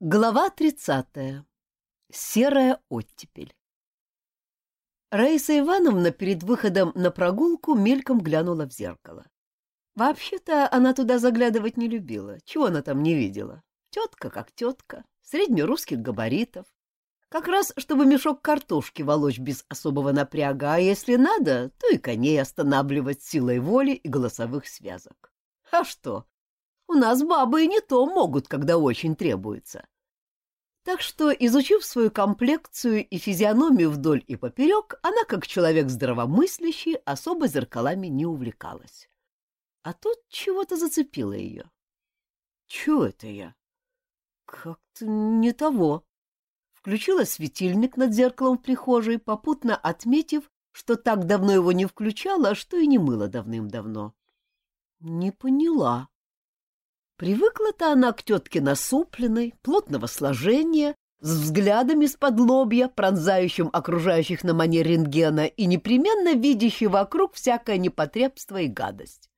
Глава 30. Серая оттепель. Раиса Ивановна перед выходом на прогулку мельком глянула в зеркало. Вообще-то она туда заглядывать не любила. Чего она там не видела? Тетка как тетка, среднерусских габаритов. Как раз, чтобы мешок картошки волочь без особого напряга, а если надо, то и коней останавливать силой воли и голосовых связок. А что? У нас бабы и не то могут, когда очень требуется. Так что, изучив свою комплекцию и физиономию вдоль и поперек, она, как человек здравомыслящий, особо зеркалами не увлекалась. А тут чего-то зацепило ее. Чего это я? Как-то не того. Включила светильник над зеркалом в прихожей, попутно отметив, что так давно его не включала, что и не мыла давным-давно. Не поняла. Привыкла-то она к тетке насупленной, плотного сложения, с взглядом из-под лобья, пронзающим окружающих на манер рентгена и непременно видящей вокруг всякое непотребство и гадость.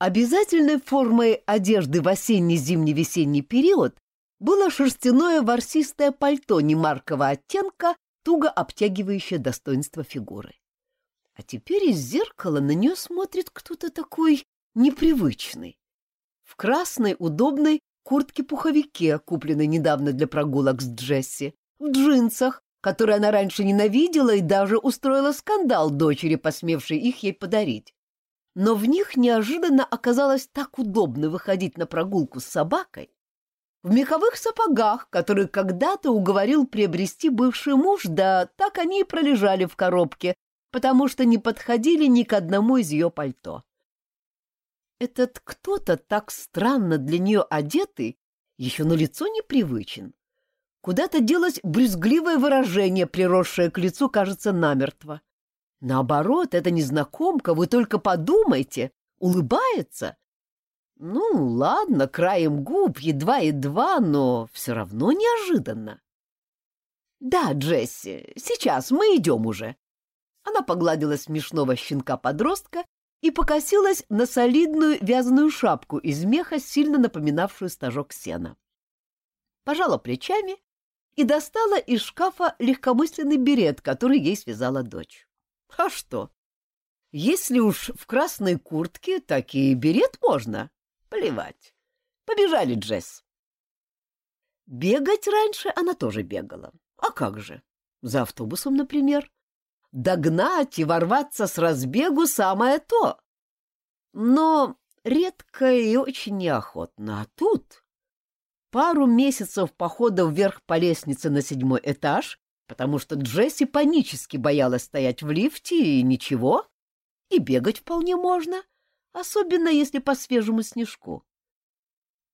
Обязательной формой одежды в осенне-зимне-весенний период было шерстяное ворсистое пальто немаркого оттенка, туго обтягивающее достоинство фигуры. А теперь из зеркала на нее смотрит кто-то такой непривычный в красной удобной куртке-пуховике, купленной недавно для прогулок с Джесси, в джинсах, которые она раньше ненавидела и даже устроила скандал дочери, посмевшей их ей подарить. Но в них неожиданно оказалось так удобно выходить на прогулку с собакой, в меховых сапогах, которые когда-то уговорил приобрести бывший муж, да так они и пролежали в коробке, потому что не подходили ни к одному из ее пальто. Этот кто-то так странно для нее одетый, еще на лицо непривычен. Куда-то делось брюзгливое выражение, приросшее к лицу, кажется, намертво. Наоборот, эта незнакомка, вы только подумайте, улыбается. Ну, ладно, краем губ, едва-едва, но все равно неожиданно. Да, Джесси, сейчас мы идем уже. Она погладила смешного щенка-подростка и покосилась на солидную вязаную шапку из меха, сильно напоминавшую стажок сена. Пожала плечами и достала из шкафа легкомысленный берет, который ей связала дочь. А что? Если уж в красной куртке, так и берет можно. Плевать. Побежали, Джесс. Бегать раньше она тоже бегала. А как же? За автобусом, например. Догнать и ворваться с разбегу самое то. Но редко и очень неохотно. А тут пару месяцев похода вверх по лестнице на седьмой этаж, потому что Джесси панически боялась стоять в лифте и ничего, и бегать вполне можно, особенно если по свежему снежку.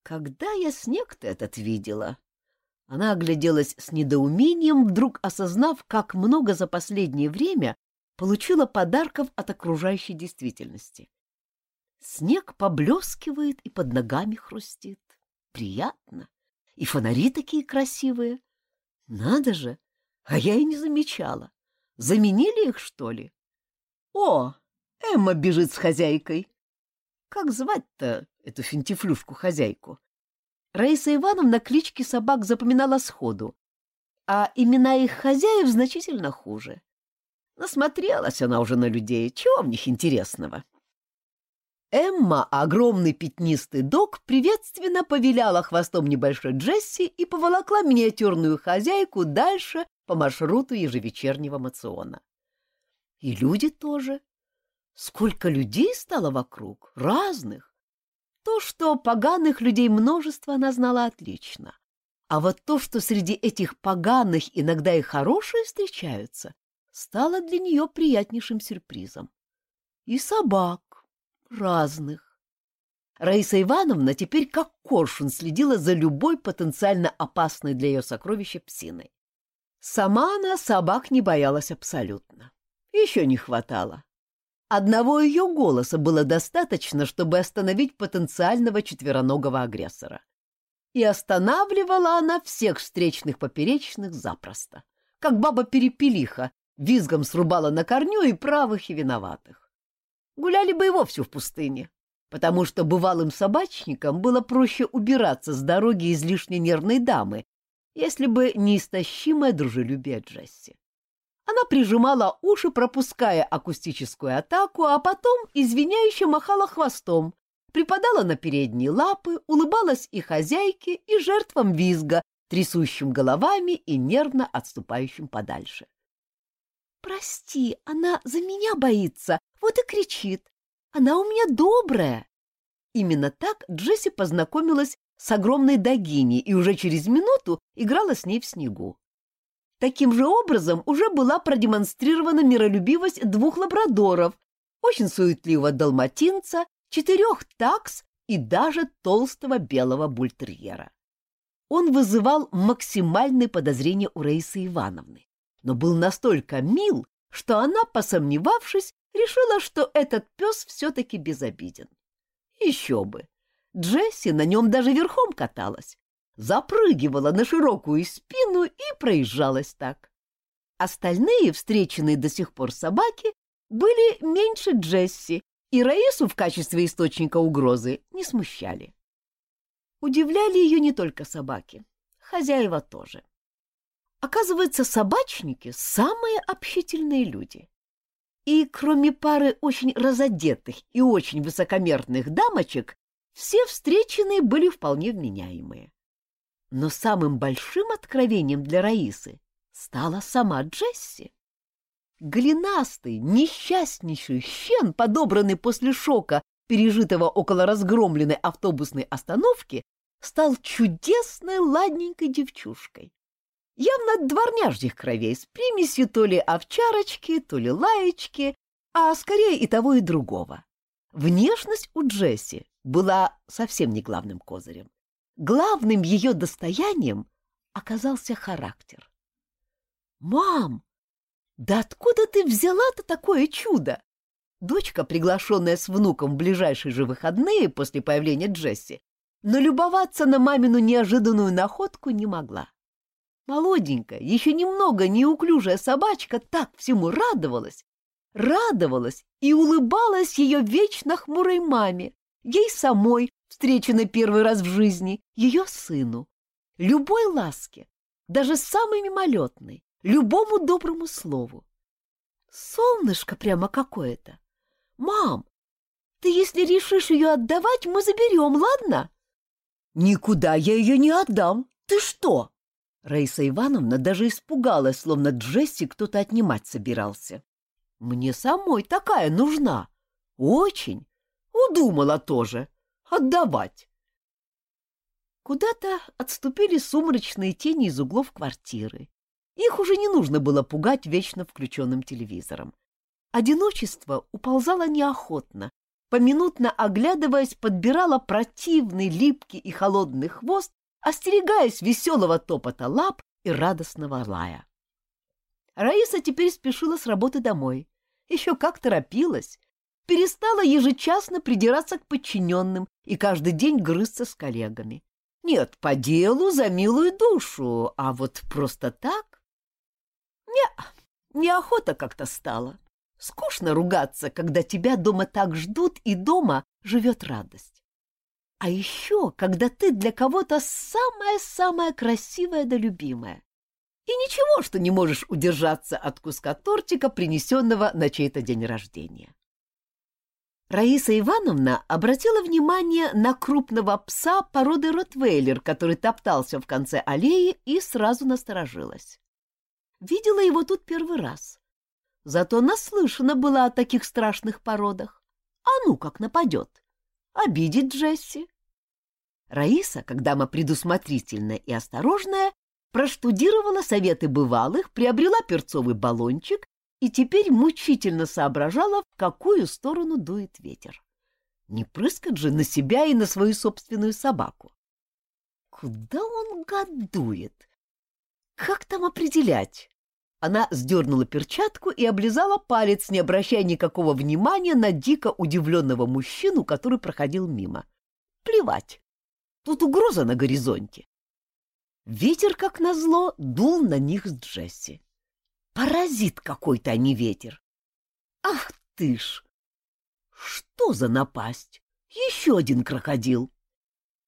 Когда я снег-то этот видела? Она огляделась с недоумением, вдруг осознав, как много за последнее время получила подарков от окружающей действительности. Снег поблескивает и под ногами хрустит. Приятно. И фонари такие красивые. Надо же, а я и не замечала. Заменили их, что ли? О, Эмма бежит с хозяйкой. Как звать-то эту финтифлюшку-хозяйку? Раиса Ивановна клички собак запоминала сходу, а имена их хозяев значительно хуже. Насмотрелась она уже на людей, чего в них интересного? Эмма, огромный пятнистый дог, приветственно повиляла хвостом небольшой Джесси и поволокла миниатюрную хозяйку дальше по маршруту ежевечернего мациона. И люди тоже. Сколько людей стало вокруг, разных. То, что поганых людей множество, она знала отлично. А вот то, что среди этих поганых иногда и хорошие встречаются, стало для нее приятнейшим сюрпризом. И собак разных. Раиса Ивановна теперь как коршун следила за любой потенциально опасной для ее сокровища псиной. Сама она собак не боялась абсолютно. Еще не хватало. Одного ее голоса было достаточно, чтобы остановить потенциального четвероногого агрессора. И останавливала она всех встречных поперечных запросто, как баба-перепелиха, визгом срубала на корню и правых, и виноватых. Гуляли бы и вовсе в пустыне. потому что бывалым собачникам было проще убираться с дороги излишне нервной дамы, если бы не истощимое дружелюбие Джесси. Она прижимала уши, пропуская акустическую атаку, а потом извиняюще махала хвостом, припадала на передние лапы, улыбалась и хозяйке, и жертвам визга, трясущим головами и нервно отступающим подальше. «Прости, она за меня боится, вот и кричит. Она у меня добрая!» Именно так Джесси познакомилась с огромной Дагини и уже через минуту играла с ней в снегу. Таким же образом уже была продемонстрирована миролюбивость двух лабрадоров, очень суетливого далматинца, четырех такс и даже толстого белого бультерьера. Он вызывал максимальные подозрения у Раисы Ивановны, но был настолько мил, что она, посомневавшись, решила, что этот пес все-таки безобиден. Еще бы! Джесси на нем даже верхом каталась, запрыгивала на широкую спину и проезжалась так. Остальные, встреченные до сих пор собаки, были меньше Джесси, и Раису в качестве источника угрозы не смущали. Удивляли ее не только собаки, хозяева тоже. Оказывается, собачники — самые общительные люди. И кроме пары очень разодетых и очень высокомерных дамочек, все встреченные были вполне вменяемые. Но самым большим откровением для Раисы стала сама Джесси. Голенастый, несчастнейший щен, подобранный после шока, пережитого около разгромленной автобусной остановки, стал чудесной ладненькой девчушкой. Явно дворняжьих кровей, с примесью то ли овчарочки, то ли лаечки, а скорее и того, и другого. Внешность у Джесси была совсем не главным козырем. Главным ее достоянием оказался характер. «Мам, да откуда ты взяла-то такое чудо?» Дочка, приглашенная с внуком в ближайшие же выходные после появления Джесси, но любоваться на мамину неожиданную находку не могла. Молоденькая, еще немного неуклюжая собачка так всему радовалась, радовалась и улыбалась ее вечно хмурой маме, ей самой, встреченной первый раз в жизни, ее сыну. Любой ласке, даже самой мимолетной, любому доброму слову. Солнышко прямо какое-то. Мам, ты если решишь ее отдавать, мы заберем, ладно? Никуда я ее не отдам. Ты что? Раиса Ивановна даже испугалась, словно Джесси кто-то отнимать собирался. Мне самой такая нужна. Очень. Удумала тоже. Отдавать. Куда-то отступили сумрачные тени из углов квартиры. Их уже не нужно было пугать вечно включенным телевизором. Одиночество уползало неохотно, поминутно оглядываясь, подбирала противный, липкий и холодный хвост, остерегаясь веселого топота лап и радостного лая. Раиса теперь спешила с работы домой. Еще как торопилась, перестала ежечасно придираться к подчиненным и каждый день грызться с коллегами. Нет, по делу за милую душу, а вот просто так? Не, неохота как-то стала. Скучно ругаться, когда тебя дома так ждут, и дома живет радость. А еще, когда ты для кого-то самая-самая красивая да любимая. И ничего, что не можешь удержаться от куска тортика, принесенного на чей-то день рождения. Раиса Ивановна обратила внимание на крупного пса породы ротвейлер, который топтался в конце аллеи и сразу насторожилась. Видела его тут первый раз. Зато наслышана была о таких страшных породах. А ну как нападет. Обидит Джесси. Раиса, когда мы предусмотрительная и осторожная, проштудировала советы бывалых, приобрела перцовый баллончик и теперь мучительно соображала, в какую сторону дует ветер. Не прыскать же на себя и на свою собственную собаку. Куда он гадует? Как там определять? Она сдернула перчатку и облизала палец, не обращая никакого внимания на дико удивленного мужчину, который проходил мимо. Плевать. Тут угроза на горизонте. Ветер, как назло, дул на них с Джесси. Паразит какой-то, а не ветер. Ах ты ж! Что за напасть? Еще один крокодил.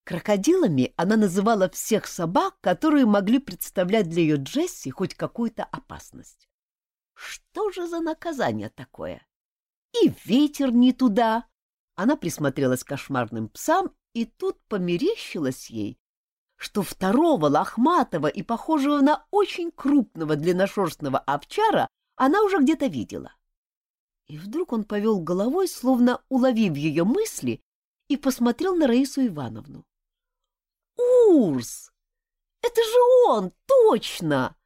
Крокодилами она называла всех собак, которые могли представлять для ее Джесси хоть какую-то опасность. Что же за наказание такое? И ветер не туда. Она присмотрелась к кошмарным псам, и тут померещилось ей, что второго лохматого и похожего на очень крупного длинношерстного овчара она уже где-то видела. И вдруг он повел головой, словно уловив ее мысли, и посмотрел на Раису Ивановну. Урс! Это же он, точно!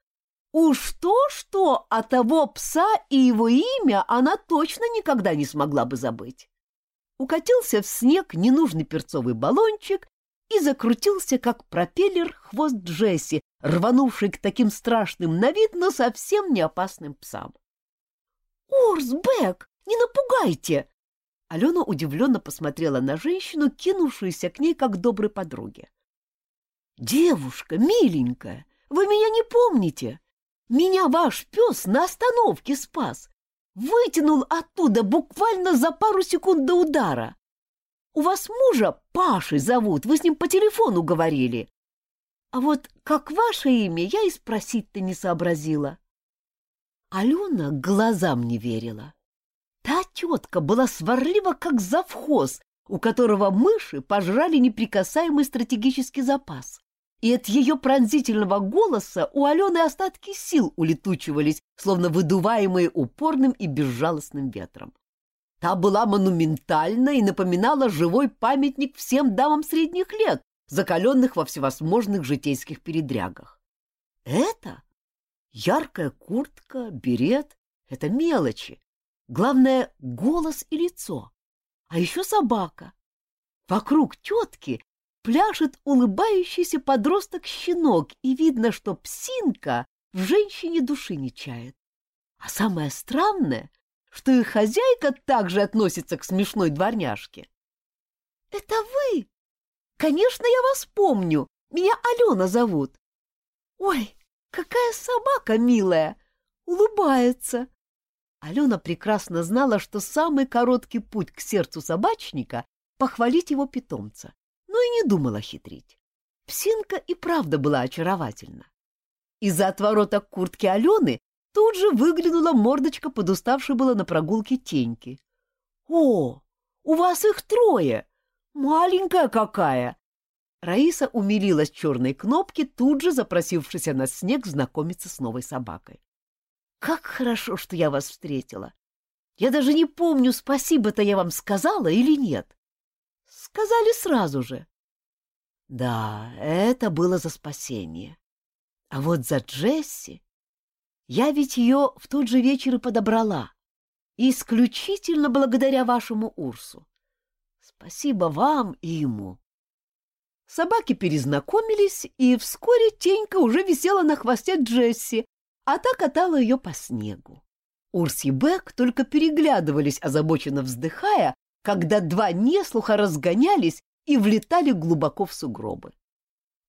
Уж то-что, а того пса и его имя она точно никогда не смогла бы забыть. Укатился в снег ненужный перцовый баллончик и закрутился, как пропеллер, хвост Джесси, рванувший к таким страшным на вид, но совсем не опасным псам. «Урс, Бэк, не напугайте!» Алена удивленно посмотрела на женщину, кинувшуюся к ней, как доброй подруге. «Девушка, миленькая, вы меня не помните? Меня ваш пес на остановке спас. Вытянул оттуда буквально за пару секунд до удара. У вас мужа Пашей зовут, вы с ним по телефону говорили. А вот как ваше имя, я и спросить-то не сообразила». Алена глазам не верила. Та тетка была сварлива, как завхоз, у которого мыши пожрали неприкасаемый стратегический запас. И от ее пронзительного голоса у Алены остатки сил улетучивались, словно выдуваемые упорным и безжалостным ветром. Та была монументальна и напоминала живой памятник всем дамам средних лет, закаленных во всевозможных житейских передрягах. Это? Яркая куртка, берет — это мелочи. Главное — голос и лицо. А еще собака. Вокруг тетки пляшет улыбающийся подросток-щенок, и видно, что псинка в женщине души не чает. А самое странное, что и хозяйка также относится к смешной дворняжке. — Это вы? Конечно, я вас помню. Меня Алена зовут. Ой, какая собака милая! Улыбается. Алена прекрасно знала, что самый короткий путь к сердцу собачника — похвалить его питомца, но и не думала хитрить. Псинка и правда была очаровательна. Из-за отворота куртки Алены тут же выглянула мордочка подуставшей было на прогулке теньки. — О, у вас их трое! Маленькая какая! Раиса умилилась черной кнопке, тут же запросившись на снег знакомиться с новой собакой. Как хорошо, что я вас встретила. Я даже не помню, спасибо-то я вам сказала или нет. Сказали сразу же. Да, это было за спасение. А вот за Джесси... Я ведь ее в тот же вечер и подобрала. Исключительно благодаря вашему Урсу. Спасибо вам и ему. Собаки перезнакомились, и вскоре Тенька уже висела на хвосте Джесси, а та катала ее по снегу. Урс и Бек только переглядывались, озабоченно вздыхая, когда два неслуха разгонялись и влетали глубоко в сугробы.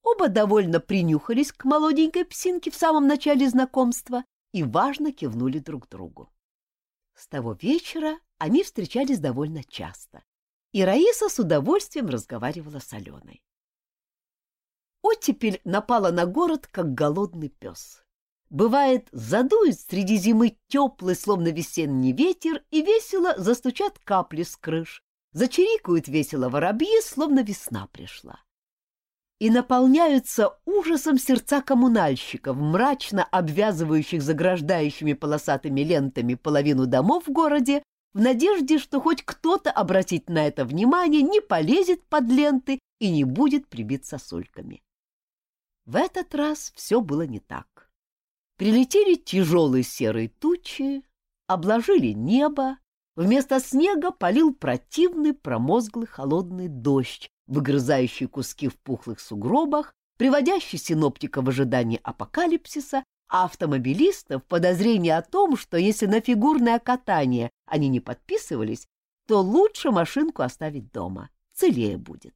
Оба довольно принюхались к молоденькой псинке в самом начале знакомства и важно кивнули друг другу. С того вечера они встречались довольно часто, и Раиса с удовольствием разговаривала с Аленой. Оттепель напала на город, как голодный пес. Бывает, задует среди зимы теплый, словно весенний ветер, и весело застучат капли с крыш, зачирикают весело воробьи, словно весна пришла. И наполняются ужасом сердца коммунальщиков, мрачно обвязывающих заграждающими полосатыми лентами половину домов в городе, в надежде, что хоть кто-то обратит на это внимание, не полезет под ленты и не будет прибит сосульками. В этот раз все было не так. Прилетели тяжелые серые тучи, обложили небо, вместо снега полил противный промозглый холодный дождь, выгрызающий куски в пухлых сугробах, приводящий синоптика в ожидании апокалипсиса, а автомобилистов подозрение о том, что если на фигурное катание они не подписывались, то лучше машинку оставить дома, целее будет.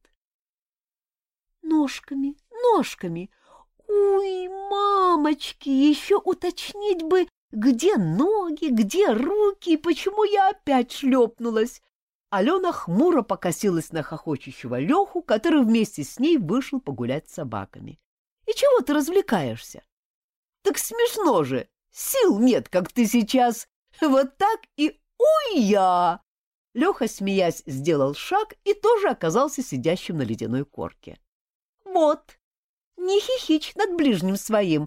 «Ножками, ножками!» Уй, мамочки, еще уточнить бы, где ноги, где руки, почему я опять шлепнулась. Алена хмуро покосилась на хохочущего Леху, который вместе с ней вышел погулять с собаками. «И чего ты развлекаешься?» «Так смешно же! Сил нет, как ты сейчас! Вот так и уй-я!» Леха, смеясь, сделал шаг и тоже оказался сидящим на ледяной корке. «Вот, не хихичь над ближним своим,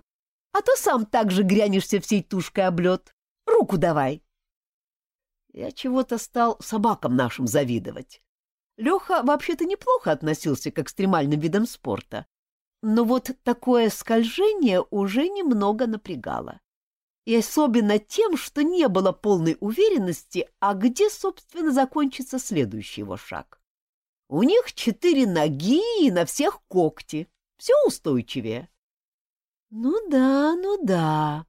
а то сам так же грянешься всей тушкой об лед. Руку давай!» Я чего-то стал собакам нашим завидовать. Леха вообще-то неплохо относился к экстремальным видам спорта, но вот такое скольжение уже немного напрягало. И особенно тем, что не было полной уверенности, а где, собственно, закончится следующий его шаг. У них четыре ноги и на всех когти. Все устойчивее. Ну да, ну да.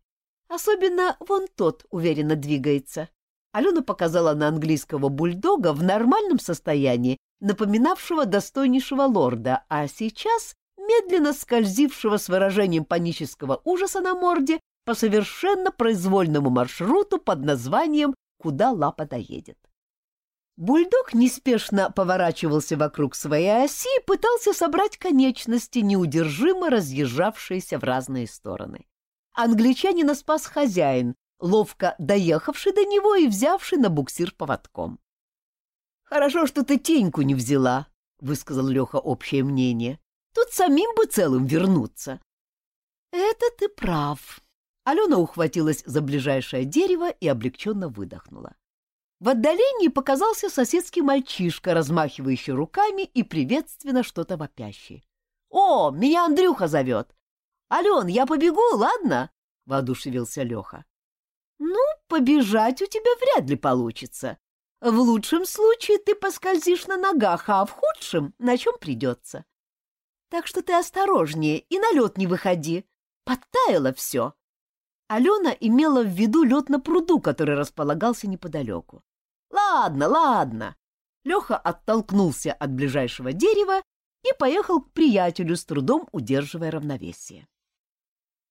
Особенно вон тот уверенно двигается. Алена показала на английского бульдога в нормальном состоянии, напоминавшего достойнейшего лорда, а сейчас медленно скользившего с выражением панического ужаса на морде по совершенно произвольному маршруту под названием «Куда лапа доедет». Бульдог неспешно поворачивался вокруг своей оси и пытался собрать конечности, неудержимо разъезжавшиеся в разные стороны. Англичанина спас хозяин, ловко доехавший до него и взявший на буксир поводком. «Хорошо, что ты теньку не взяла», — высказал Леха общее мнение. «Тут самим бы целым вернуться». «Это ты прав». Алена ухватилась за ближайшее дерево и облегченно выдохнула. В отдалении показался соседский мальчишка, размахивающий руками и приветственно что-то вопящий. «О, меня Андрюха зовет! Ален, я побегу, ладно?» — воодушевился Леха. Ну, побежать у тебя вряд ли получится. В лучшем случае ты поскользишь на ногах, а в худшем — на чем придется. Так что ты осторожнее и на лед не выходи. Подтаяло все. Алена имела в виду лед на пруду, который располагался неподалеку. Ладно, ладно. Леха оттолкнулся от ближайшего дерева и поехал к приятелю, с трудом удерживая равновесие.